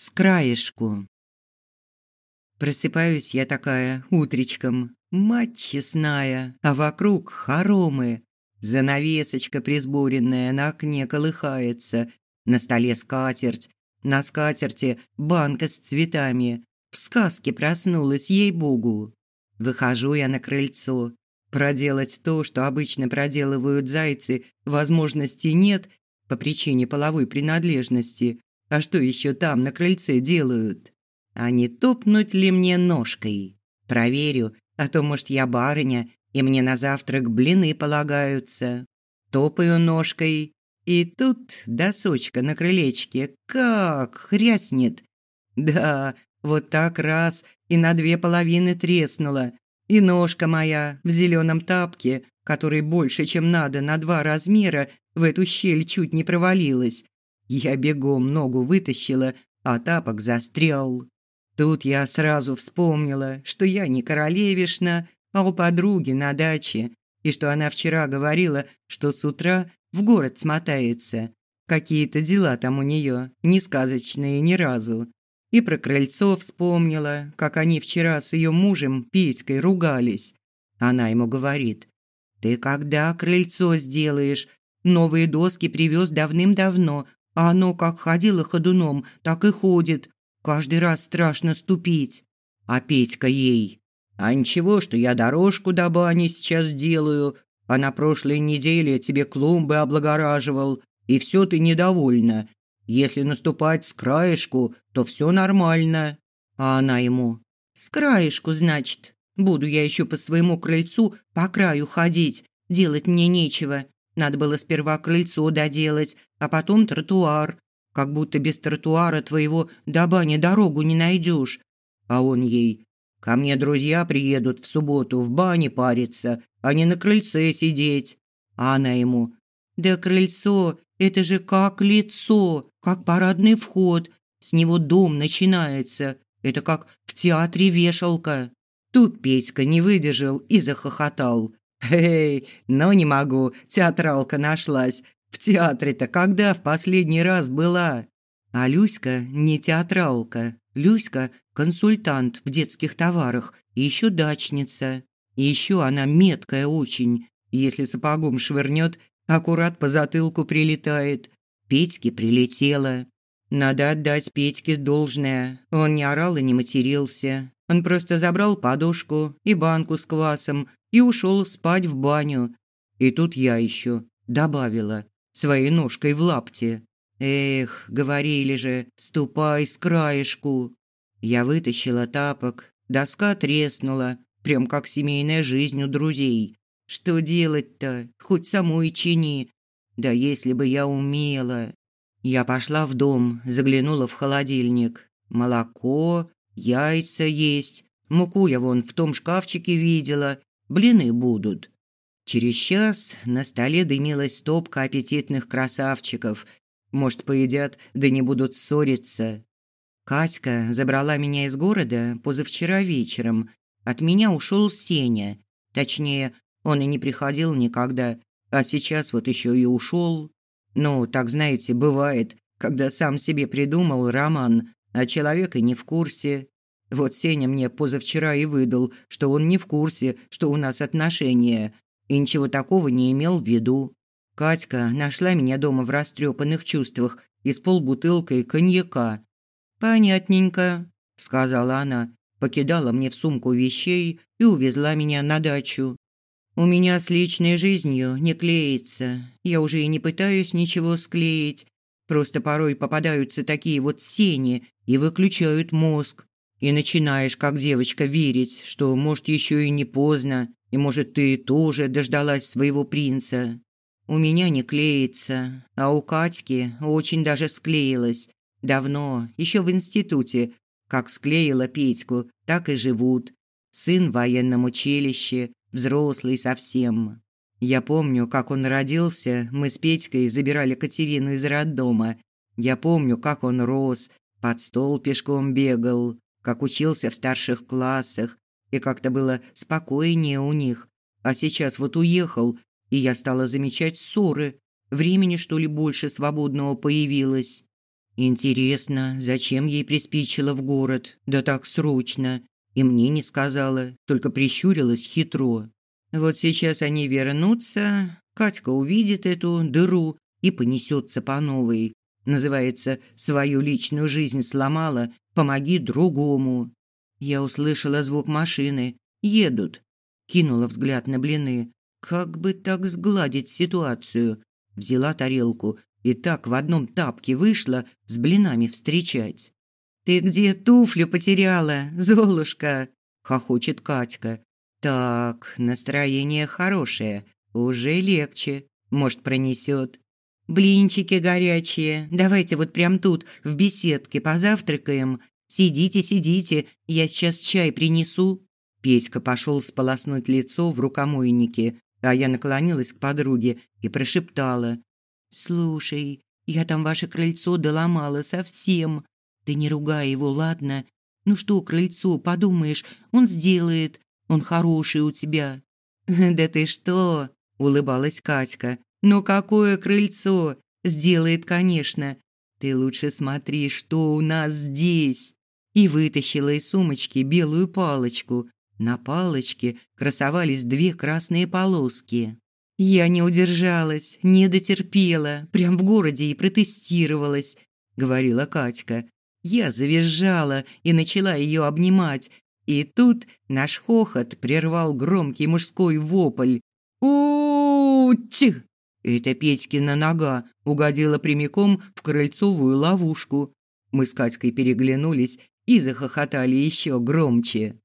с краешку. Просыпаюсь я такая утречком, мать честная, а вокруг хоромы. Занавесочка присборенная на окне колыхается, на столе скатерть, на скатерти банка с цветами. В сказке проснулась ей-богу. Выхожу я на крыльцо. Проделать то, что обычно проделывают зайцы, возможности нет по причине половой принадлежности. А что еще там на крыльце делают? А не топнуть ли мне ножкой? Проверю, а то, может, я барыня, и мне на завтрак блины полагаются. Топаю ножкой, и тут досочка на крылечке как хряснет. Да, вот так раз и на две половины треснула. И ножка моя в зеленом тапке, который больше, чем надо, на два размера, в эту щель чуть не провалилась. Я бегом ногу вытащила, а тапок застрял. Тут я сразу вспомнила, что я не королевишна, а у подруги на даче, и что она вчера говорила, что с утра в город смотается. Какие-то дела там у нее, не сказочные ни разу. И про крыльцо вспомнила, как они вчера с ее мужем Петькой ругались. Она ему говорит, «Ты когда крыльцо сделаешь? Новые доски привез давным-давно, а оно как ходило ходуном, так и ходит. Каждый раз страшно ступить». А Петька ей, «А ничего, что я дорожку до бани сейчас делаю, а на прошлой неделе тебе клумбы облагораживал, и все ты недовольна. Если наступать с краешку, то все нормально. А она ему: "С краешку, значит. Буду я еще по своему крыльцу по краю ходить, делать мне нечего. Надо было сперва крыльцо доделать, а потом тротуар. Как будто без тротуара твоего до бани дорогу не найдешь. А он ей: "Ко мне друзья приедут в субботу в бане париться, а не на крыльце сидеть". А она ему: "Да крыльцо это же как лицо, как парадный вход. С него дом начинается. Это как в театре вешалка. Тут Петька не выдержал и захохотал. «Эй, но не могу, театралка нашлась. В театре-то когда в последний раз была?» А Люська не театралка. Люська – консультант в детских товарах и еще дачница. И еще она меткая очень. Если сапогом швырнет, аккурат по затылку прилетает. Петьке прилетело. Надо отдать Петьке должное. Он не орал и не матерился. Он просто забрал подушку и банку с квасом и ушел спать в баню. И тут я еще добавила своей ножкой в лапте. Эх, говорили же, ступай с краешку. Я вытащила тапок, доска треснула, прям как семейная жизнь у друзей. Что делать-то? Хоть самой чини. Да если бы я умела. Я пошла в дом, заглянула в холодильник. Молоко, яйца есть. Муку я вон в том шкафчике видела. Блины будут. Через час на столе дымилась стопка аппетитных красавчиков. Может, поедят, да не будут ссориться. Катька забрала меня из города позавчера вечером. От меня ушел Сеня. Точнее, он и не приходил никогда, а сейчас вот еще и ушел. Ну, так знаете, бывает, когда сам себе придумал роман, а человек и не в курсе. Вот Сеня мне позавчера и выдал, что он не в курсе, что у нас отношения, и ничего такого не имел в виду. Катька нашла меня дома в растрепанных чувствах и с полбутылкой коньяка. «Понятненько», – сказала она, покидала мне в сумку вещей и увезла меня на дачу. У меня с личной жизнью не клеится. Я уже и не пытаюсь ничего склеить. Просто порой попадаются такие вот сени и выключают мозг. И начинаешь, как девочка, верить, что, может, еще и не поздно, и, может, ты тоже дождалась своего принца. У меня не клеится, а у Катьки очень даже склеилось. Давно, еще в институте, как склеила Петьку, так и живут. Сын в военном училище, взрослый совсем. Я помню, как он родился, мы с Петькой забирали Катерину из роддома. Я помню, как он рос, под стол пешком бегал, как учился в старших классах, и как-то было спокойнее у них. А сейчас вот уехал, и я стала замечать ссоры. Времени, что ли, больше свободного появилось. Интересно, зачем ей приспичило в город? Да так срочно. И мне не сказала, только прищурилась хитро. Вот сейчас они вернутся, Катька увидит эту дыру и понесется по новой. Называется «Свою личную жизнь сломала, помоги другому». Я услышала звук машины. Едут. Кинула взгляд на блины. Как бы так сгладить ситуацию? Взяла тарелку и так в одном тапке вышла с блинами встречать. «Ты где туфлю потеряла, Золушка?» – хохочет Катька. «Так, настроение хорошее, уже легче, может, пронесет. Блинчики горячие, давайте вот прям тут, в беседке, позавтракаем. Сидите, сидите, я сейчас чай принесу». Петька пошел сполоснуть лицо в рукомойнике, а я наклонилась к подруге и прошептала. «Слушай, я там ваше крыльцо доломала совсем. Ты не ругай его, ладно? Ну что, крыльцо, подумаешь, он сделает. Он хороший у тебя». «Да ты что?» – улыбалась Катька. «Ну какое крыльцо? Сделает, конечно. Ты лучше смотри, что у нас здесь». И вытащила из сумочки белую палочку. На палочке красовались две красные полоски. Я не удержалась, не дотерпела, прям в городе и протестировалась, говорила Катька. Я завизжала и начала ее обнимать. И тут наш хохот прервал громкий мужской вопль. у Это Петькина нога угодила прямиком в крыльцовую ловушку. Мы с Катькой переглянулись и захохотали еще громче.